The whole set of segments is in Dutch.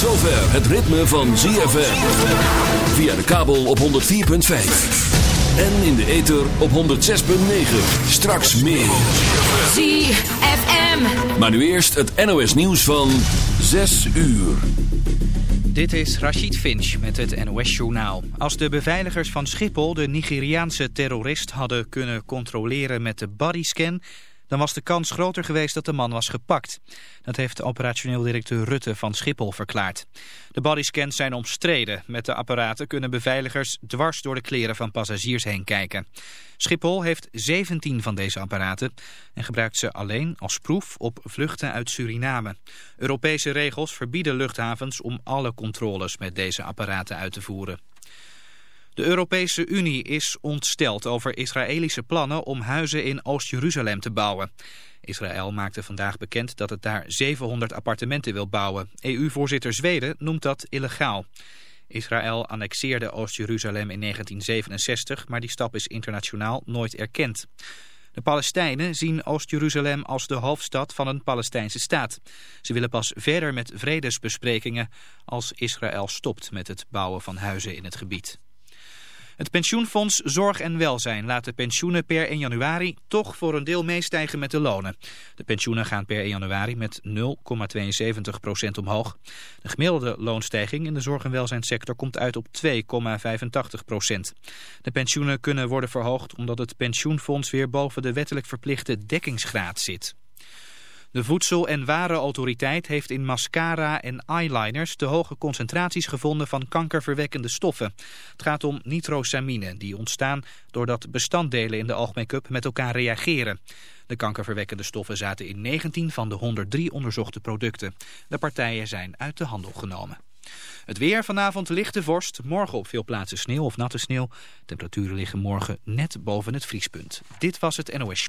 zover het ritme van ZFM. Via de kabel op 104.5. En in de ether op 106.9. Straks meer. ZFM. Maar nu eerst het NOS nieuws van 6 uur. Dit is Rachid Finch met het NOS-journaal. Als de beveiligers van Schiphol de Nigeriaanse terrorist hadden kunnen controleren met de bodyscan dan was de kans groter geweest dat de man was gepakt. Dat heeft operationeel directeur Rutte van Schiphol verklaard. De bodyscans zijn omstreden. Met de apparaten kunnen beveiligers dwars door de kleren van passagiers heen kijken. Schiphol heeft 17 van deze apparaten en gebruikt ze alleen als proef op vluchten uit Suriname. Europese regels verbieden luchthavens om alle controles met deze apparaten uit te voeren. De Europese Unie is ontsteld over Israëlische plannen om huizen in Oost-Jeruzalem te bouwen. Israël maakte vandaag bekend dat het daar 700 appartementen wil bouwen. EU-voorzitter Zweden noemt dat illegaal. Israël annexeerde Oost-Jeruzalem in 1967, maar die stap is internationaal nooit erkend. De Palestijnen zien Oost-Jeruzalem als de hoofdstad van een Palestijnse staat. Ze willen pas verder met vredesbesprekingen als Israël stopt met het bouwen van huizen in het gebied. Het pensioenfonds Zorg en Welzijn laat de pensioenen per 1 januari toch voor een deel meestijgen met de lonen. De pensioenen gaan per 1 januari met 0,72% omhoog. De gemiddelde loonstijging in de zorg- en welzijnssector komt uit op 2,85% De pensioenen kunnen worden verhoogd omdat het pensioenfonds weer boven de wettelijk verplichte dekkingsgraad zit. De Voedsel- en Warenautoriteit heeft in mascara en eyeliners te hoge concentraties gevonden van kankerverwekkende stoffen. Het gaat om nitrosamine, die ontstaan doordat bestanddelen in de oogmake-up met elkaar reageren. De kankerverwekkende stoffen zaten in 19 van de 103 onderzochte producten. De partijen zijn uit de handel genomen. Het weer vanavond lichte vorst, morgen op veel plaatsen sneeuw of natte sneeuw. Temperaturen liggen morgen net boven het vriespunt. Dit was het NOS.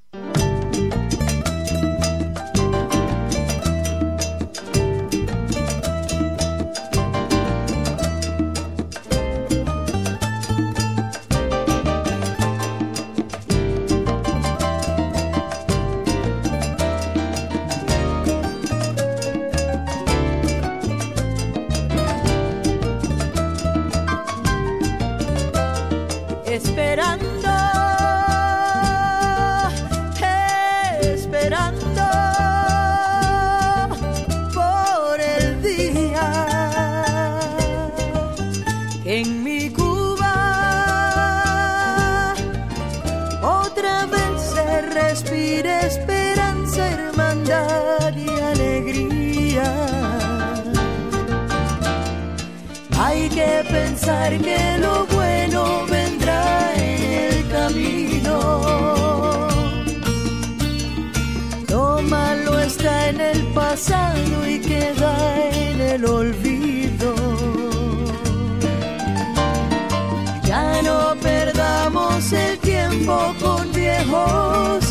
Esperando, esperando por el día que en mi Cuba otra vez se respire esperanza, hermandad y alegría. Hay que pensar que lo pasado y queda en el olvido. Ya no perdamos el tiempo con viejos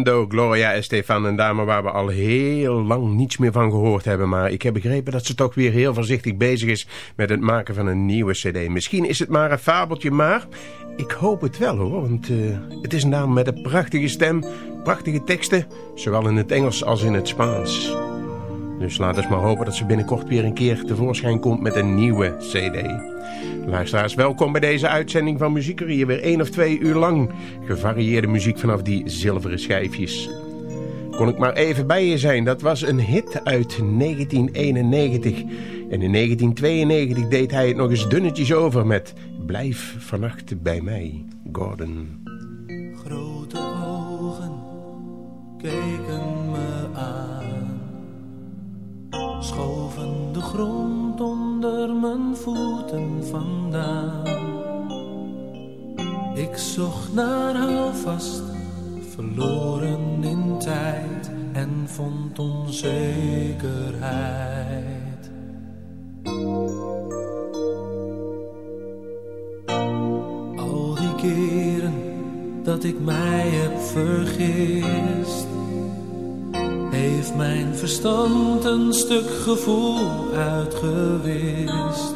Esperando, Gloria Estefan, een dame waar we al heel lang niets meer van gehoord hebben. Maar ik heb begrepen dat ze toch weer heel voorzichtig bezig is met het maken van een nieuwe cd. Misschien is het maar een fabeltje, maar ik hoop het wel hoor. Want uh, het is een dame met een prachtige stem, prachtige teksten, zowel in het Engels als in het Spaans. Dus laten we maar hopen dat ze binnenkort weer een keer tevoorschijn komt met een nieuwe cd. Luisteraars, welkom bij deze uitzending van Hier Weer één of twee uur lang gevarieerde muziek vanaf die zilveren schijfjes. Kon ik maar even bij je zijn, dat was een hit uit 1991. En in 1992 deed hij het nog eens dunnetjes over met Blijf vannacht bij mij, Gordon. Grote ogen keken grond onder mijn voeten vandaan. Ik zocht naar houvast, verloren in tijd en vond onzekerheid. Al die keren dat ik mij heb vergist heeft mijn verstand een stuk gevoel uitgewist.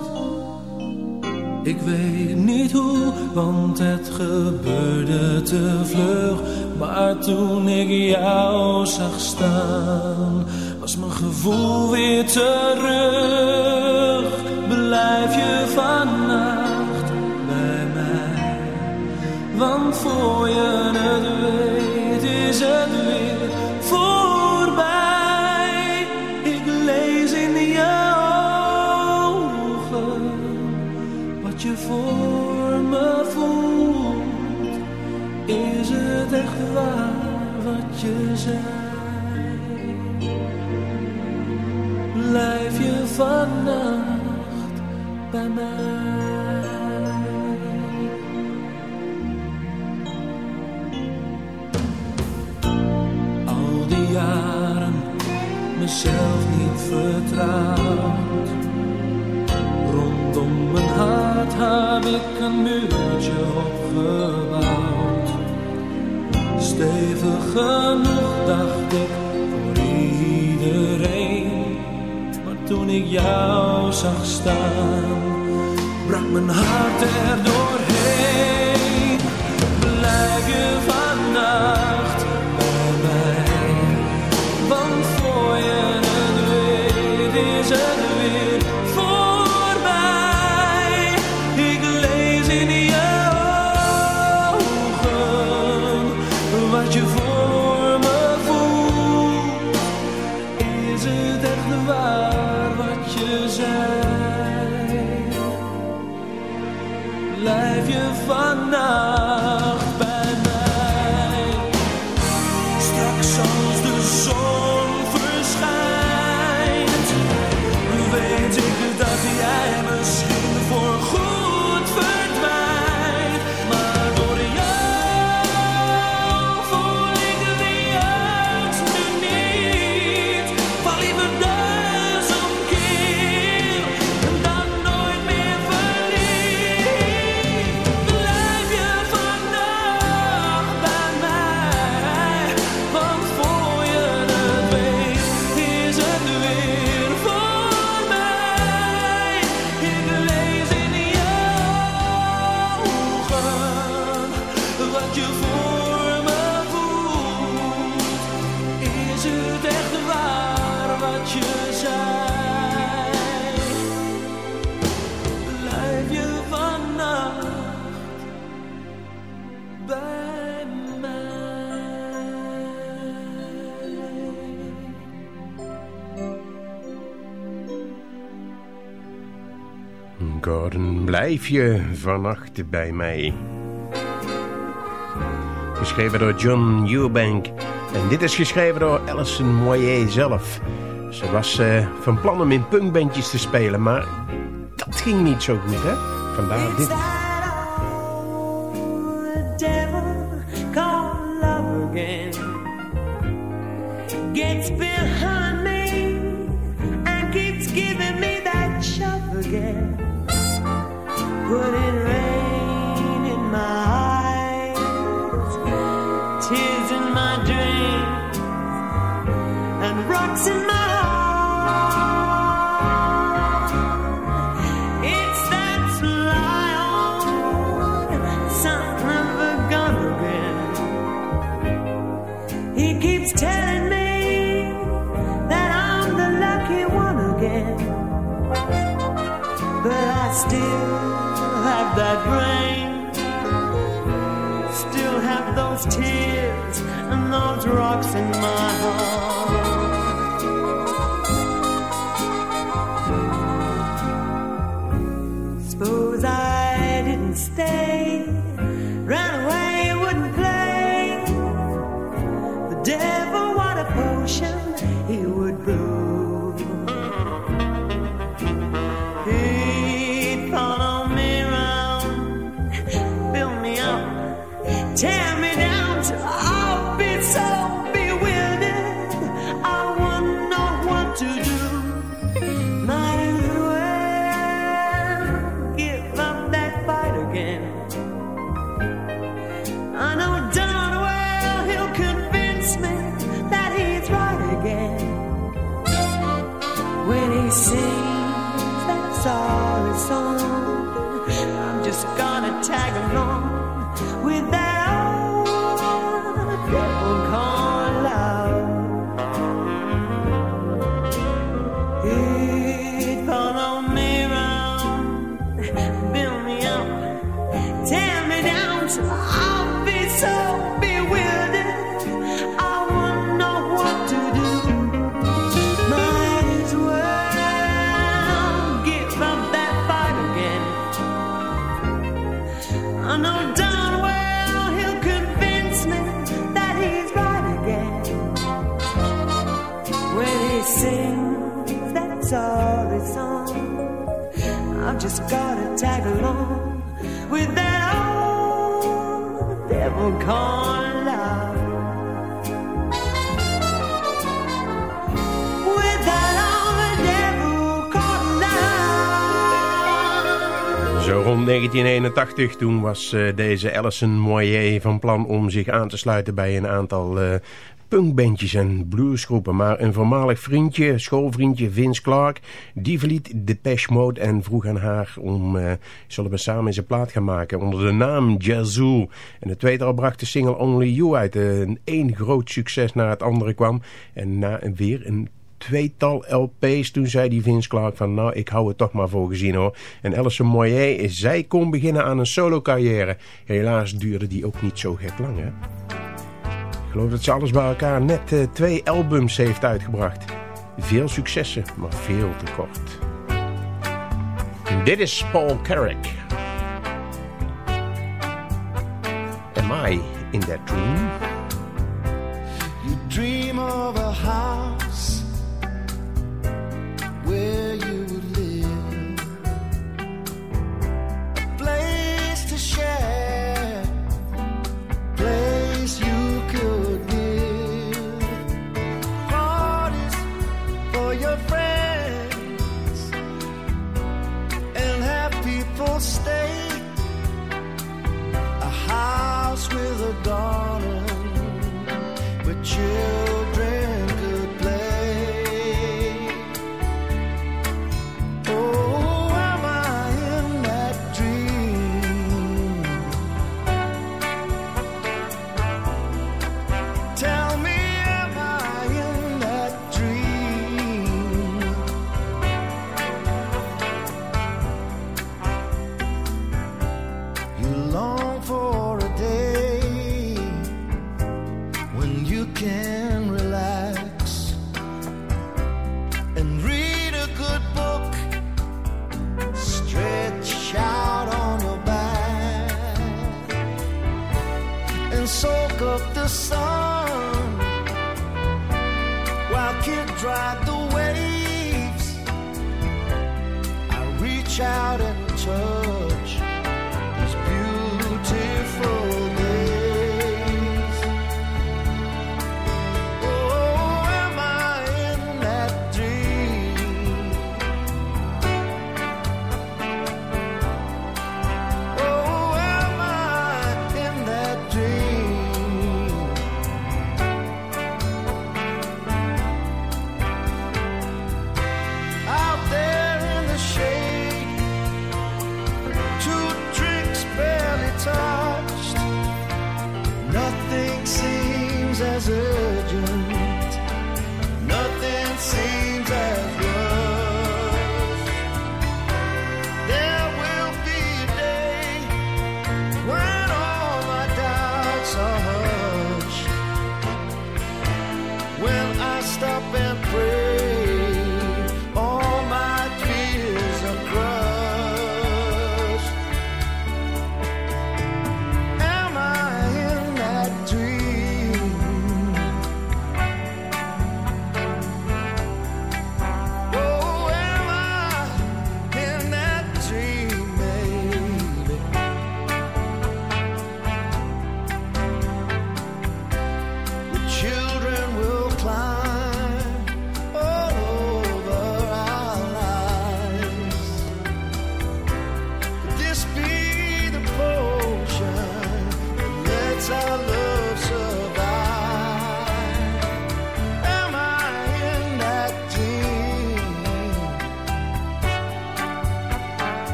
Ik weet niet hoe, want het gebeurde te vlug. Maar toen ik jou zag staan, was mijn gevoel weer terug. Blijf je vannacht bij mij, want voor je het weet is het Blijf je vannacht bij mij. Al die jaren mezelf niet vertrouwd. Rondom mijn hart heb ik een muurtje opgebouwd stevig genoeg, dacht ik, voor iedereen. Maar toen ik jou zag staan, brak mijn hart er doorheen. Blijf je vannacht blijf je vannacht bij mij. Geschreven door John Eubank. En dit is geschreven door Alison Moyer zelf. Ze was eh, van plan om in punkbandjes te spelen, maar dat ging niet zo goed, hè? Vandaar dit. Me 1981, toen was eh, deze Alison Moyer van plan om zich aan te sluiten bij een aantal eh, punkbandjes en bluesgroepen. Maar een voormalig vriendje, schoolvriendje Vince Clark, die verliet Depeche Mode en vroeg aan haar om, eh, zullen we samen eens een plaat gaan maken onder de naam Yazoo. En het tweetal bracht de single Only You uit. Een één groot succes na het andere kwam en na weer een tweetal LP's. Toen zei die Vince Clark van nou ik hou het toch maar voor gezien hoor. En Alison Moyer, zij kon beginnen aan een solo carrière. Helaas duurde die ook niet zo gek lang hè. Ik geloof dat ze alles bij elkaar net eh, twee albums heeft uitgebracht. Veel successen, maar veel te kort. Dit is Paul Carrick. Am I in that dream?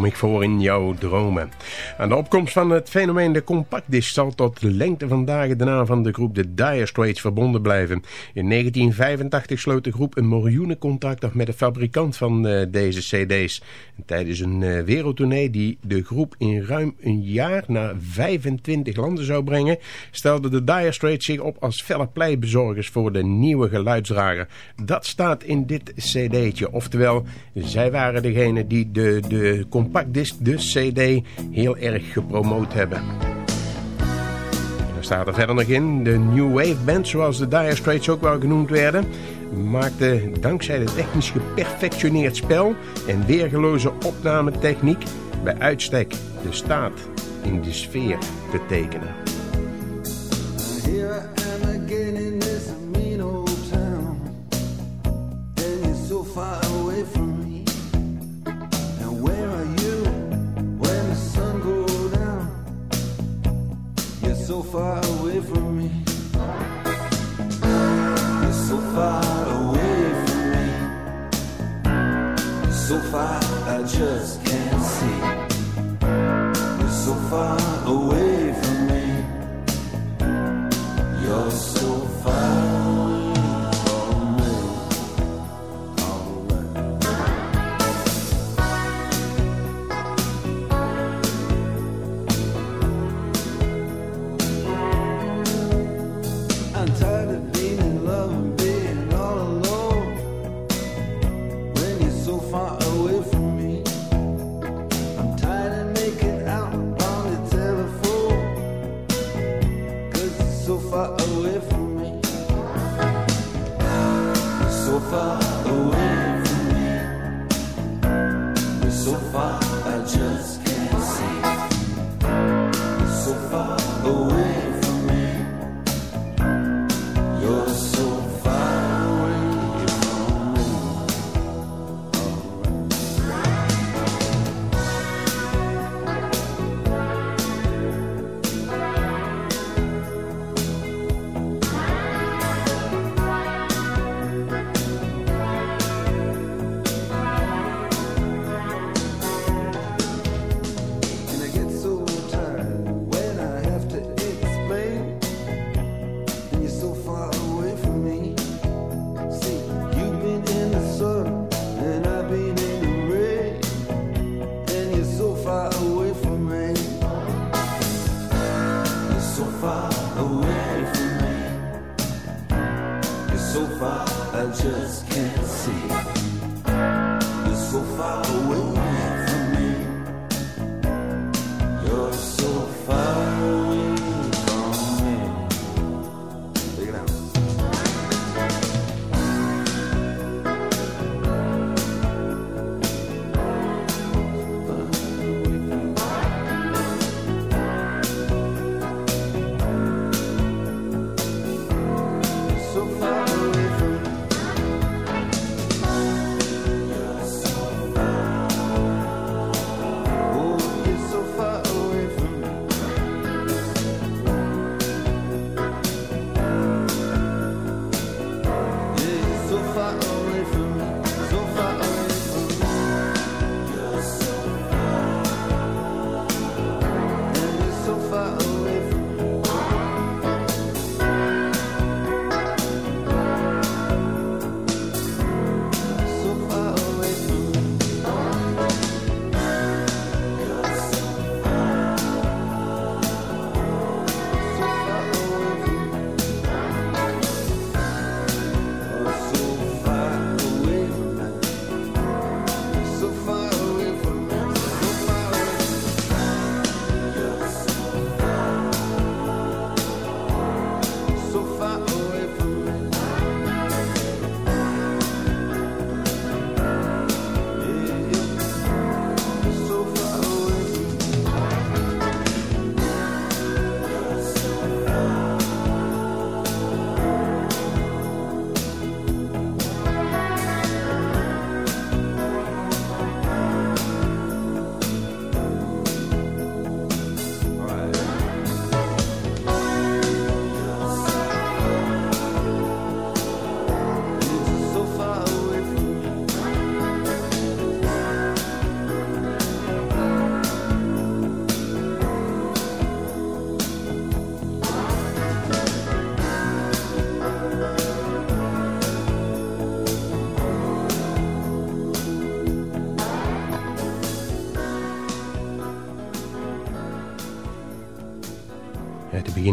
Kom ik voor in jouw dromen. Aan de opkomst van het fenomeen de compactdisc zal tot de lengte van dagen de naam van de groep de Dire Straits verbonden blijven. In 1985 sloot de groep een miljoenencontract af met de fabrikant van eh, deze cd's. En tijdens een eh, wereldtournee die de groep in ruim een jaar naar 25 landen zou brengen, stelde de Dire Straits zich op als felle pleitbezorgers voor de nieuwe geluidsdrager. Dat staat in dit cd'tje. Oftewel, zij waren degene die de, de compactdisc, de cd, heel erg gepromoot hebben. Er staat er verder nog in, de New Wave Band, zoals de Dire Straits ook wel genoemd werden, maakte dankzij de technisch geperfectioneerd spel en weergeloze opnametechniek bij uitstek de staat in de sfeer te tekenen. Here so far away from me. You're so far away from me. So far I just can't see. You're so far away from me. You're so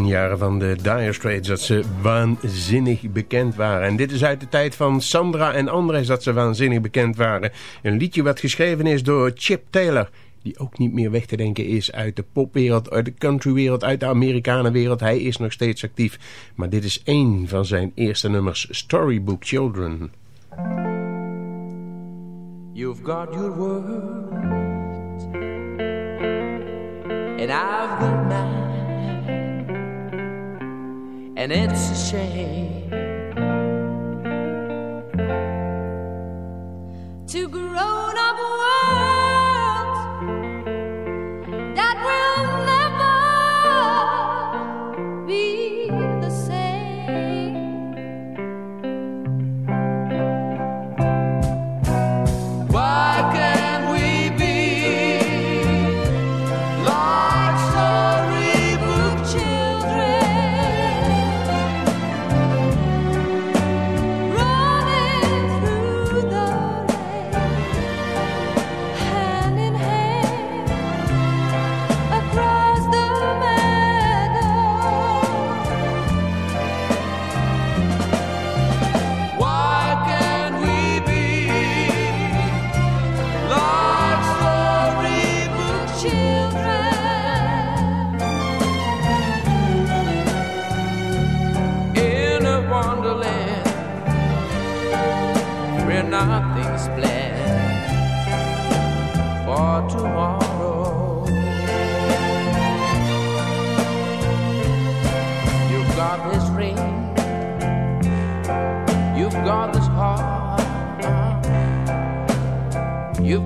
jaren van de Dire Straits dat ze waanzinnig bekend waren. En dit is uit de tijd van Sandra en Andres dat ze waanzinnig bekend waren. Een liedje wat geschreven is door Chip Taylor die ook niet meer weg te denken is uit de popwereld, uit de countrywereld, uit de Amerikanenwereld. Hij is nog steeds actief. Maar dit is één van zijn eerste nummers, Storybook Children. You've got your world And I've got mine and it's a shame to grow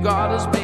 you've got this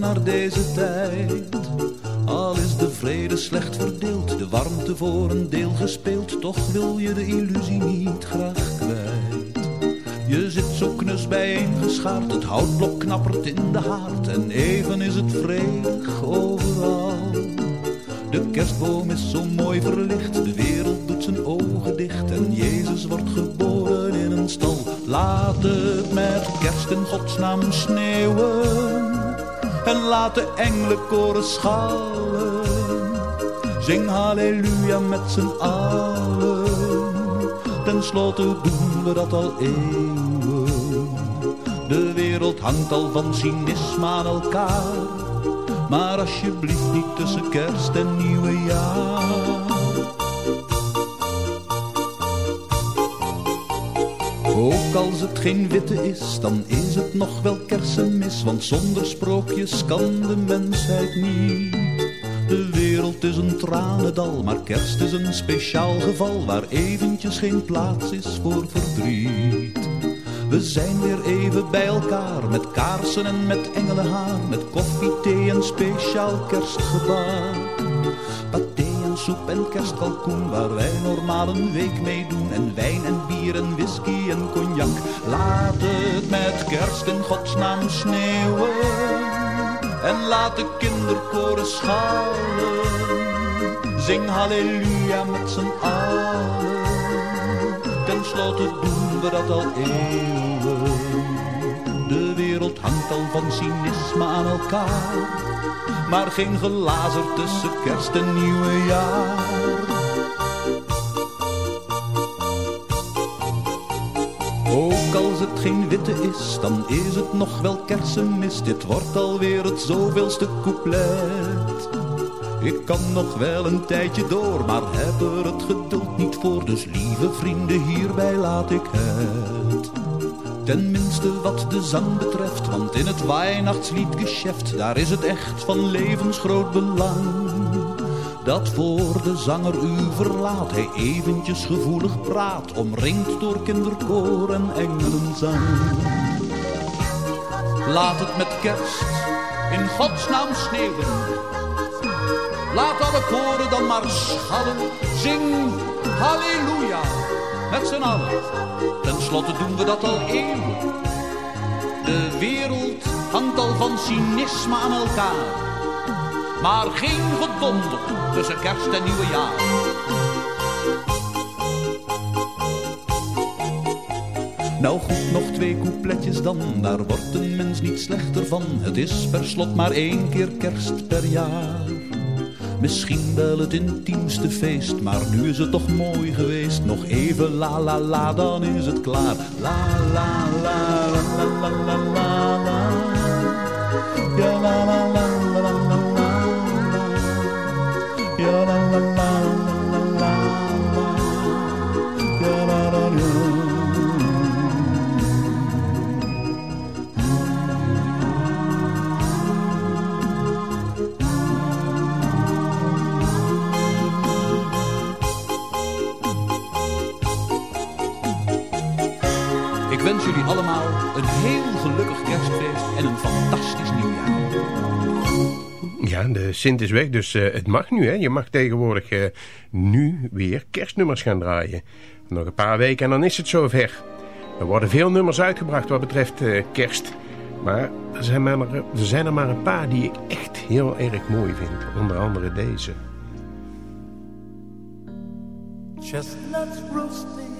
naar deze tijd. Al is de vrede slecht verdeeld, de warmte voor een deel gespeeld, toch wil je de illusie niet graag kwijt. Je zit zo knus bijeengeschaard, het houtblok knappert in de haard en even is het vredig overal. De kerstboom is zo mooi verlicht, de wereld doet zijn ogen dicht en Jezus wordt geboren in een stal. Laat het met kerst in godsnaam sneeuwen en laat de engelenkoren schallen. Zing halleluja met z'n allen, ten slotte doen we dat al eeuwen. De wereld hangt al van cynisme aan elkaar. Maar alsjeblieft niet tussen kerst en nieuwejaar. Ook als het geen witte is, dan is het nog wel kersenmis. Want zonder sprookjes kan de mensheid niet. De wereld is een tranendal, maar kerst is een speciaal geval. Waar eventjes geen plaats is voor verdriet. We zijn weer even bij elkaar, met kaarsen en met engelenhaar, met koffie, thee en speciaal kerstgebaar. Soep en kerstkalkoen, waar wij normaal een week mee doen. En wijn en bier en whisky en cognac. Laat het met kerst in godsnaam sneeuwen. En laat de kinderkoren schalen. Zing halleluja met z'n allen. Ten slotte doen we dat al eeuwen. De wereld hangt al van cynisme aan elkaar. Maar geen glazer tussen kerst en nieuwejaar. Ook als het geen witte is, dan is het nog wel kersenmis. Dit wordt alweer het zoveelste couplet. Ik kan nog wel een tijdje door, maar heb er het geduld niet voor. Dus lieve vrienden, hierbij laat ik het. Tenminste wat de zang betreft, want in het Weihnachtsliedgeschäft, daar is het echt van levensgroot belang. Dat voor de zanger u verlaat, hij eventjes gevoelig praat, omringd door kinderkoor en engelenzang. Laat het met kerst in godsnaam sneeuwen. Laat alle koren dan maar schallen. Zing halleluja met z'n allen. Ten slotte doen we dat al eeuwen. De wereld hangt al van cynisme aan elkaar. Maar geen gedonder tussen kerst en nieuwejaar. Nou goed, nog twee coupletjes dan, daar wordt een mens niet slechter van. Het is per slot maar één keer kerst per jaar. Misschien wel het intiemste feest, maar nu is het toch mooi geweest. Nog even la la la, dan is het klaar. La la la la la la la la. Ja la la la la la la la. Ja la la la. Wens jullie allemaal een heel gelukkig kerstfeest en een fantastisch nieuwjaar. Ja, de Sint is weg, dus eh, het mag nu. Hè? Je mag tegenwoordig eh, nu weer kerstnummers gaan draaien. Nog een paar weken en dan is het zover. Er worden veel nummers uitgebracht wat betreft eh, kerst. Maar er zijn, maar er zijn er maar een paar die ik echt heel erg mooi vind. Onder andere deze. Chestnuts roasting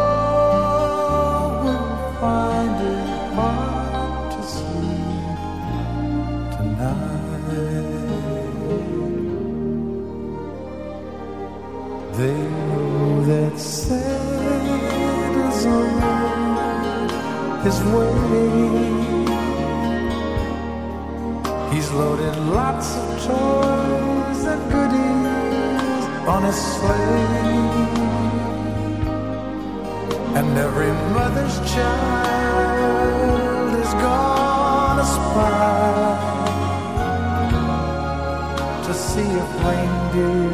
his way. He's loaded lots of toys and goodies on his sleigh. And every mother's child is gonna spy to see reindeer really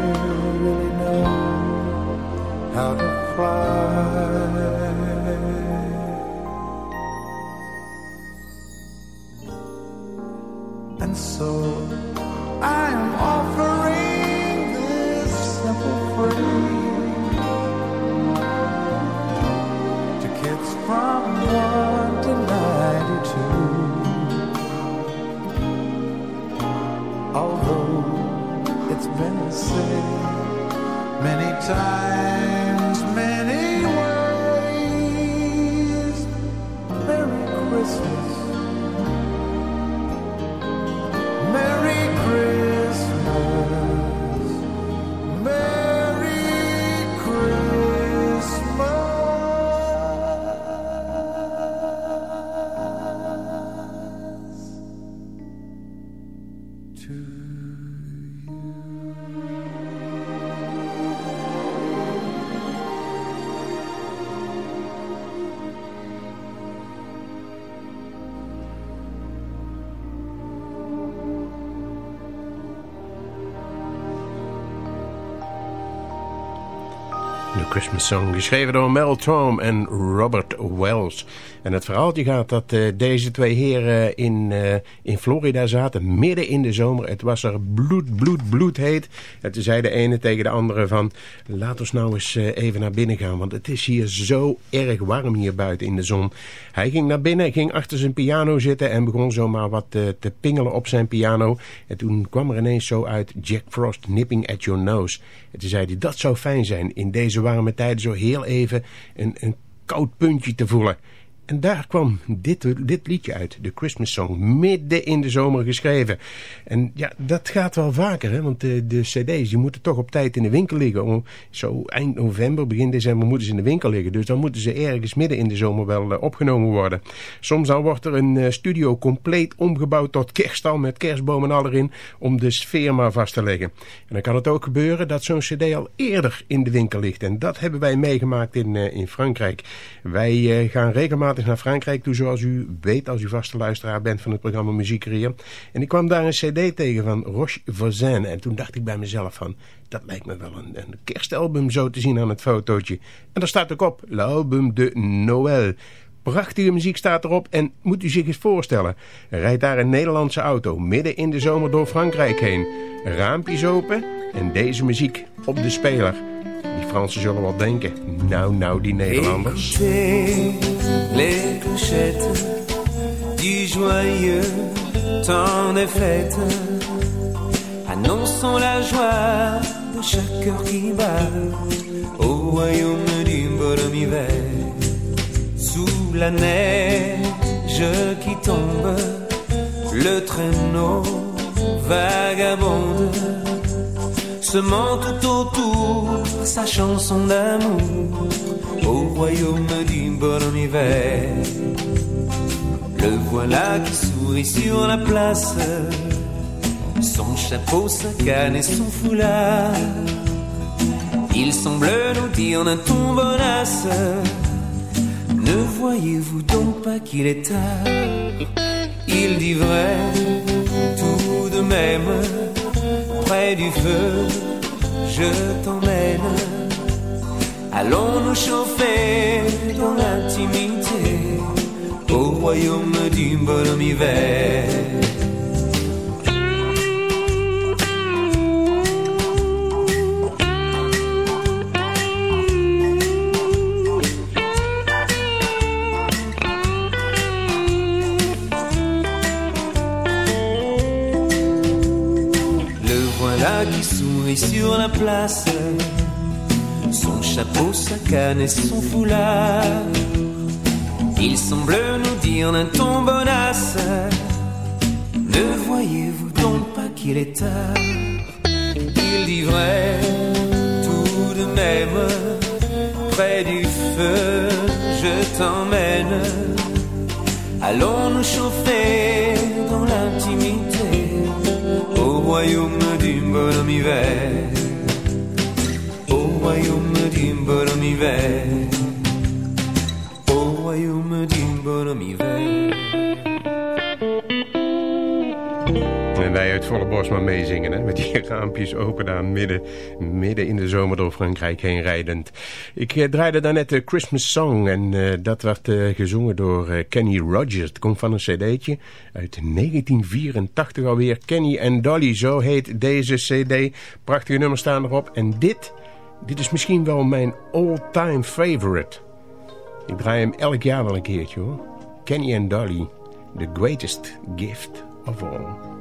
Although it's been said many times, Song, geschreven door Mel Torm en Robert Wells. En het verhaaltje gaat dat eh, deze twee heren in, eh, in Florida zaten, midden in de zomer. Het was er bloed, bloed, bloed heet. En toen zei de ene tegen de andere van, laat ons nou eens eh, even naar binnen gaan. Want het is hier zo erg warm hier buiten in de zon. Hij ging naar binnen, ging achter zijn piano zitten en begon zomaar wat eh, te pingelen op zijn piano. En toen kwam er ineens zo uit Jack Frost nipping at your nose. En toen zei hij, dat zou fijn zijn in deze warme zo heel even een, een koud puntje te voelen. En daar kwam dit, dit liedje uit, de Christmas Song, midden in de zomer geschreven. En ja, dat gaat wel vaker, hè? want de, de cd's die moeten toch op tijd in de winkel liggen. Om, zo eind november, begin december moeten ze in de winkel liggen. Dus dan moeten ze ergens midden in de zomer wel eh, opgenomen worden. Soms dan wordt er een eh, studio compleet omgebouwd tot kerststal met kerstbomen al erin, om de sfeer maar vast te leggen. En dan kan het ook gebeuren dat zo'n cd al eerder in de winkel ligt. En dat hebben wij meegemaakt in, eh, in Frankrijk. Wij gaan regelmatig naar Frankrijk toe, zoals u weet als u vaste luisteraar bent van het programma Muziekcarrière. En ik kwam daar een cd tegen van Roche Voisin. En toen dacht ik bij mezelf van, dat lijkt me wel een, een kerstalbum zo te zien aan het fotootje. En daar staat ook op, l'album de Noël. Prachtige muziek staat erop en moet u zich eens voorstellen. Rijdt daar een Nederlandse auto midden in de zomer door Frankrijk heen. Raampjes open en deze muziek op de speler. Die Fransen zullen wel denken, nou nou die Nederlanders. Les clochettes du joyeux temps des fêtes, annonçant la joie de chaque cœur qui bat au royaume du bonhomme hiver. Sous la neige qui tombe, le traîneau vagabonde, tout autour sa chanson d'amour au royaume du bonhomme hiver. Le voilà qui sourit sur la place, son chapeau, sa canne et son foulard. Il semble nous dire d'un ton bonasse, ne voyez-vous donc pas qu'il est tard? Il dit vrai, tout de même, près du feu, je t'emmène. Allons nous chauffer dans l'intimité au royaume du bonhomme hiver. Chapeau, sa canne et son foulard. Il semble nous dire d'un ton bonasse. Ne voyez-vous donc pas qu'il est tard? Il dit vrai, tout de même. Près du feu, je t'emmène. Allons nous chauffer dans l'intimité Au royaume du bonhomme hiver Au royaume du bonhomme hiver. En wij uit volle borst maar meezingen, hè? met die raampjes open daar midden, midden in de zomer door Frankrijk heen rijdend. Ik eh, draaide daarnet de Christmas Song en eh, dat werd eh, gezongen door eh, Kenny Rogers. Het komt van een cd'tje uit 1984 alweer. Kenny en Dolly, zo heet deze cd. Prachtige nummers staan erop en dit, dit is misschien wel mijn all-time favorite. Ik draai hem elk jaar wel een keertje hoor. Kenny and Dolly, the greatest gift of all.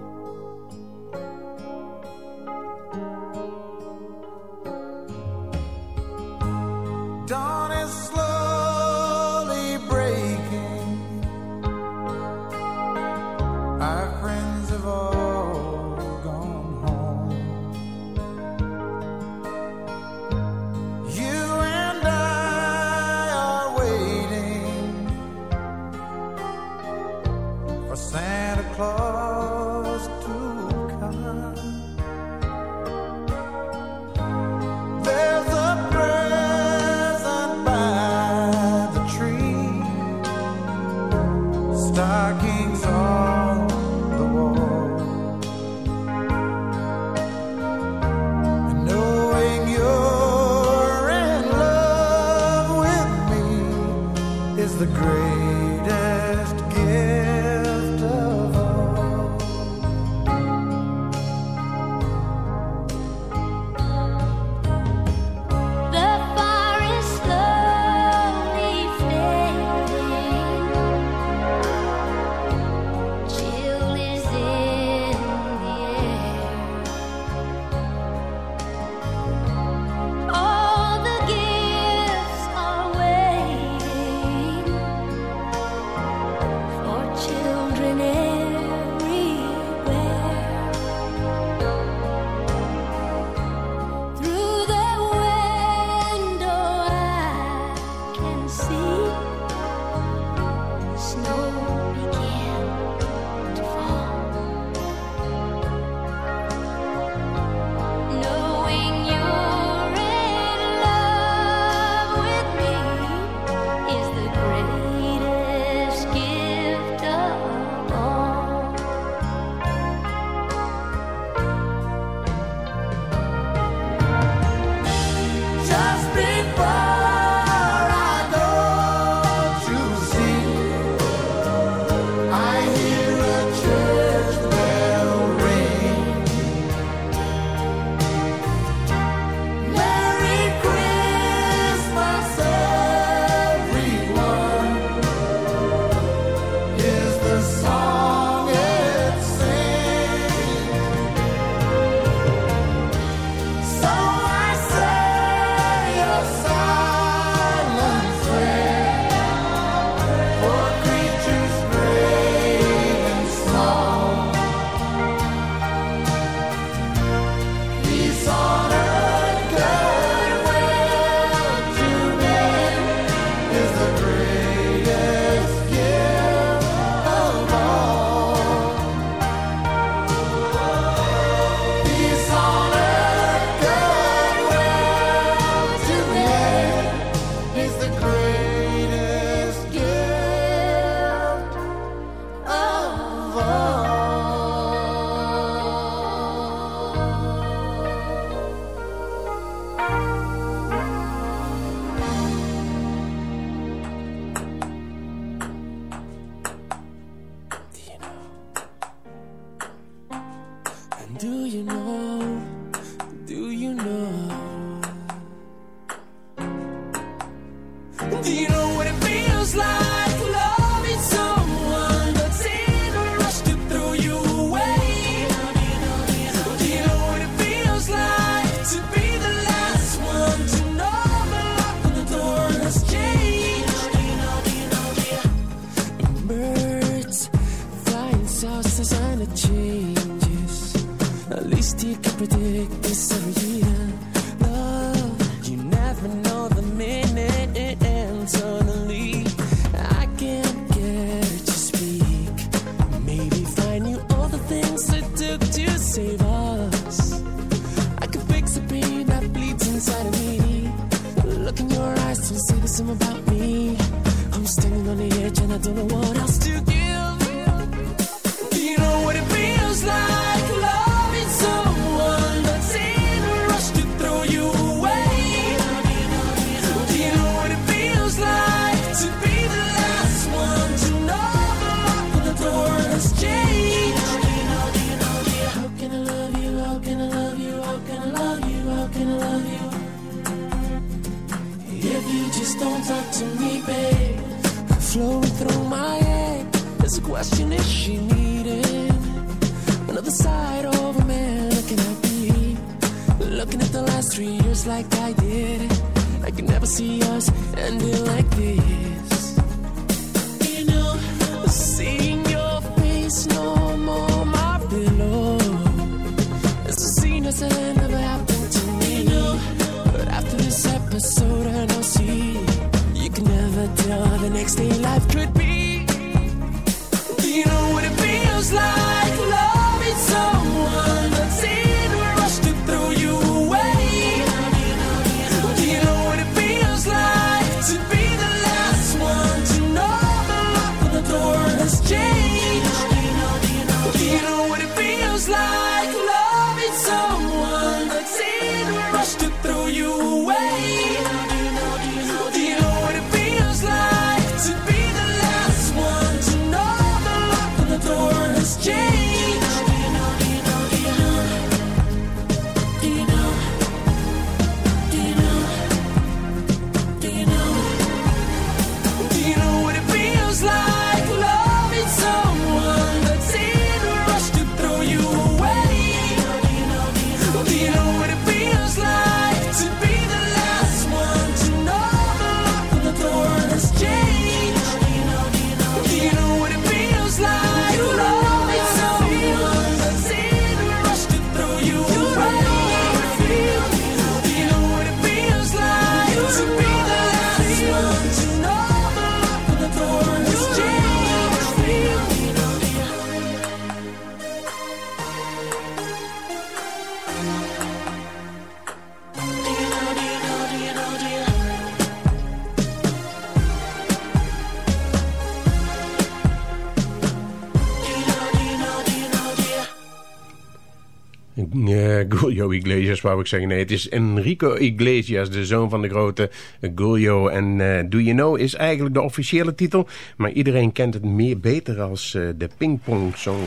Joey Iglesias wou ik zeggen. Nee, het is Enrico Iglesias, de zoon van de grote Julio. En eh, Do You Know is eigenlijk de officiële titel. Maar iedereen kent het meer beter als eh, de Pingpong Song.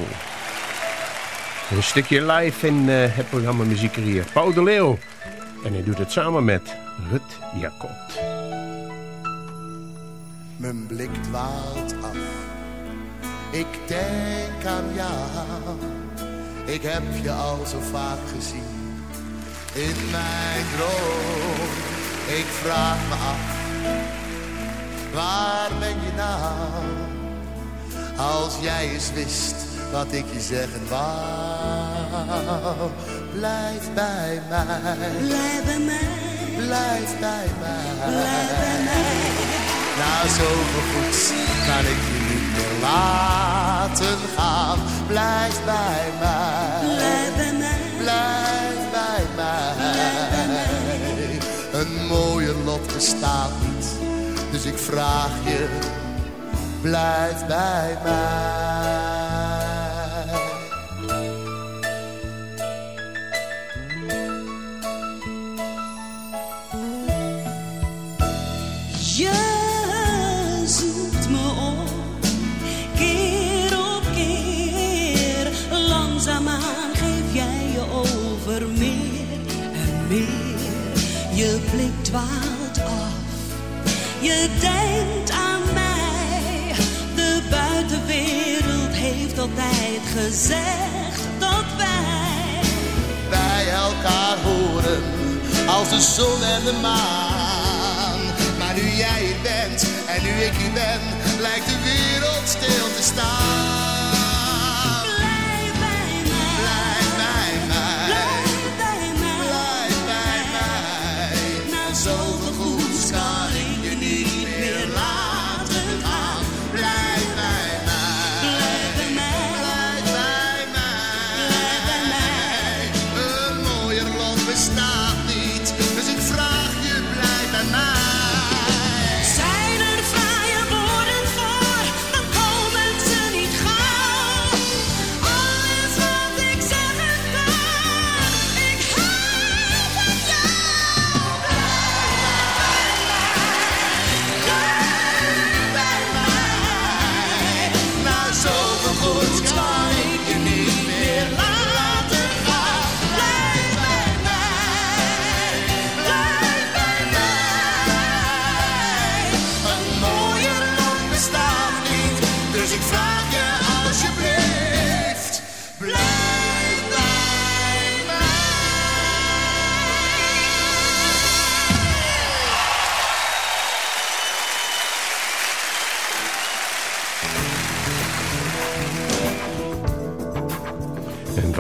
Een stukje live in eh, het programma Muziek hier. Paul de Leeuw. En hij doet het samen met Rut Jacob. Mijn blik dwaalt af. Ik denk aan jou. Ik heb je al zo vaak gezien in mijn droom. Ik vraag me af, waar ben je nou? Als jij eens wist wat ik je zeggen wou. Blijf bij mij. Blijf bij mij. Blijf bij mij. Blijf bij mij. Na zoveel goeds kan ik je niet meer laten gaan. Blijf bij mij. Blijf bij mij. Blijf bestaat niet. Dus ik vraag je, blijf bij mij. Je denkt aan mij. De buitenwereld heeft altijd gezegd dat wij bij elkaar horen als de zon en de maan. Maar nu jij hier bent en nu ik hier ben, lijkt de wereld stil te staan.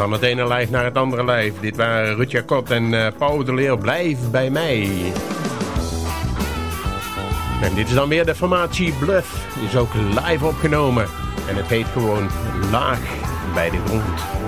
Van het ene lijf naar het andere lijf. Dit waren Rutja Kot en eh Paul de Leer. Blijf bij mij. En dit is dan weer de formatie Bluff. Is ook live opgenomen. En het heet gewoon Laag bij de grond.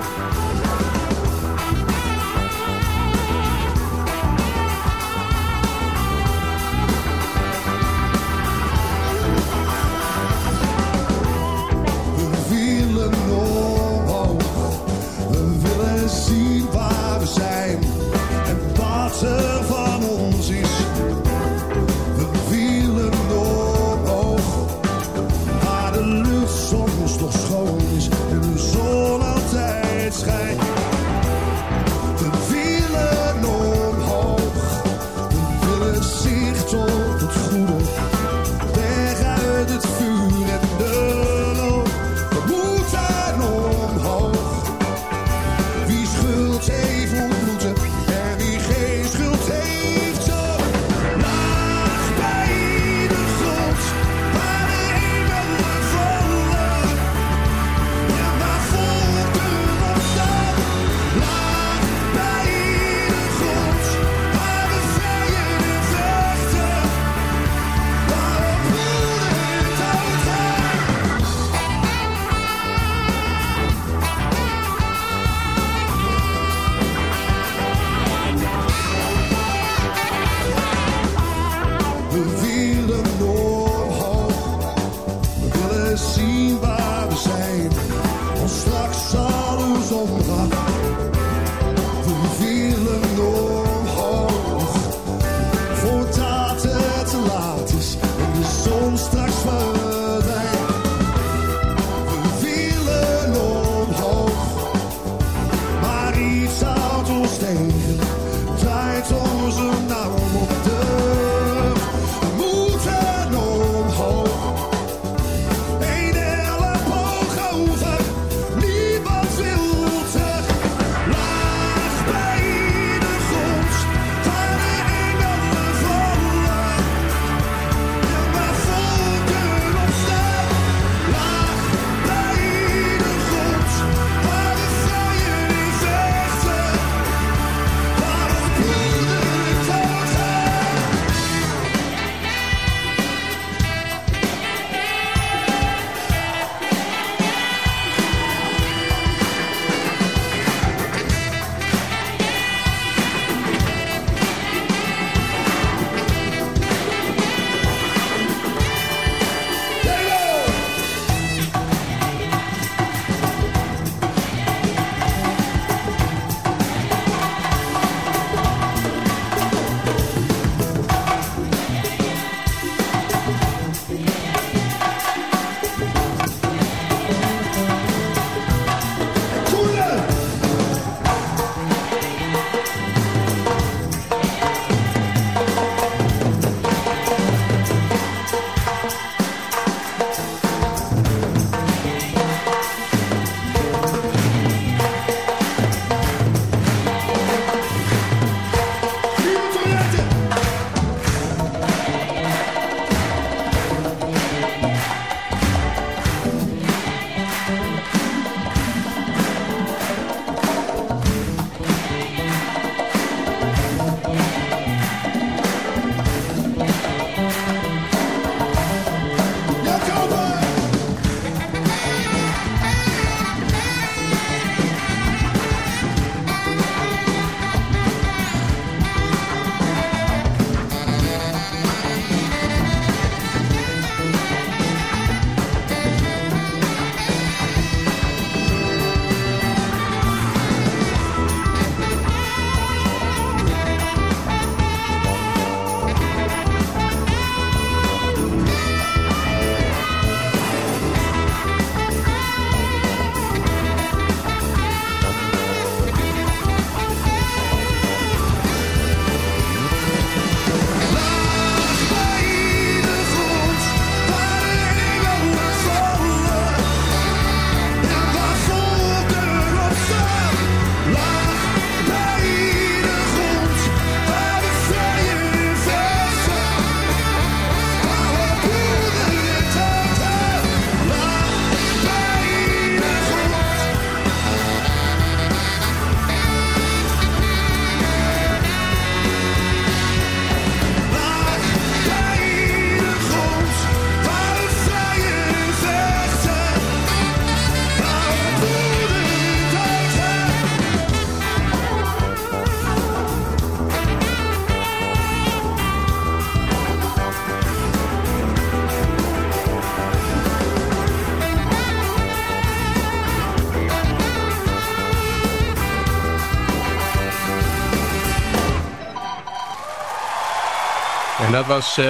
Was eh,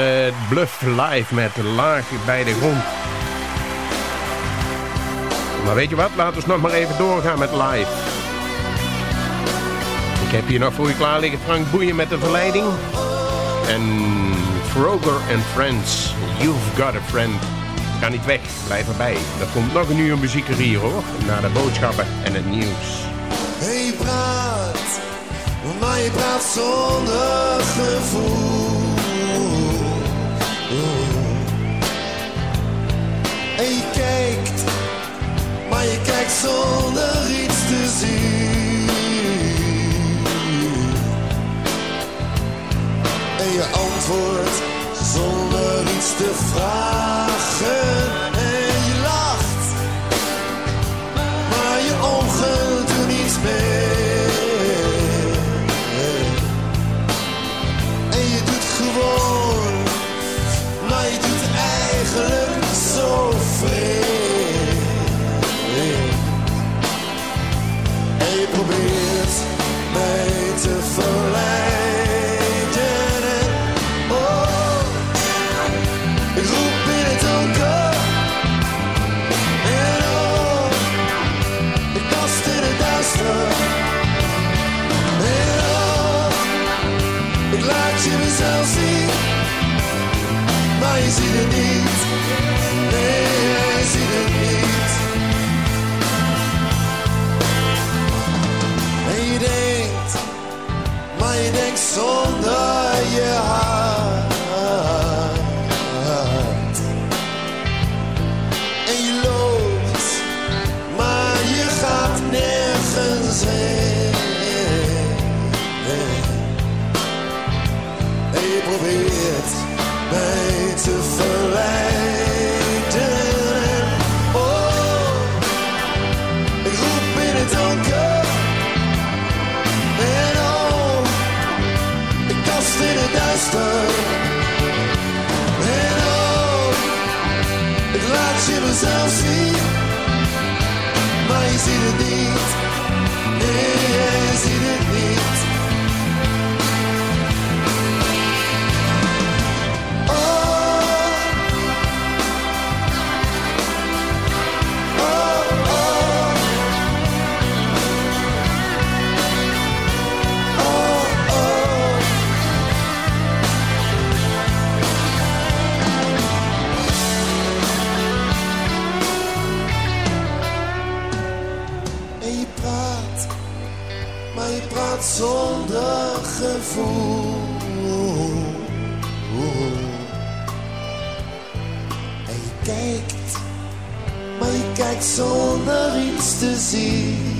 Bluff Live met Laag bij de grond. Maar weet je wat? Laten we nog maar even doorgaan met live. Ik heb hier nog voor je klaar liggen Frank Boeien met de verleiding. En Froger and Friends, You've Got a Friend. Ga niet weg, blijf erbij. Er komt nog een uur muziek er hier hoor. Na de boodschappen en het nieuws. Hey. En je kijkt, maar je kijkt zonder iets te zien. En je antwoordt zonder iets te vragen. En je lacht, maar je ogen doen niets meer. Verleiden. En oh, ik roep in het donker. En oh, ik kast in het duister. En oh, ik laat je mezelf zien. Maar je ziet het niet. Je mezelf zien. Zonder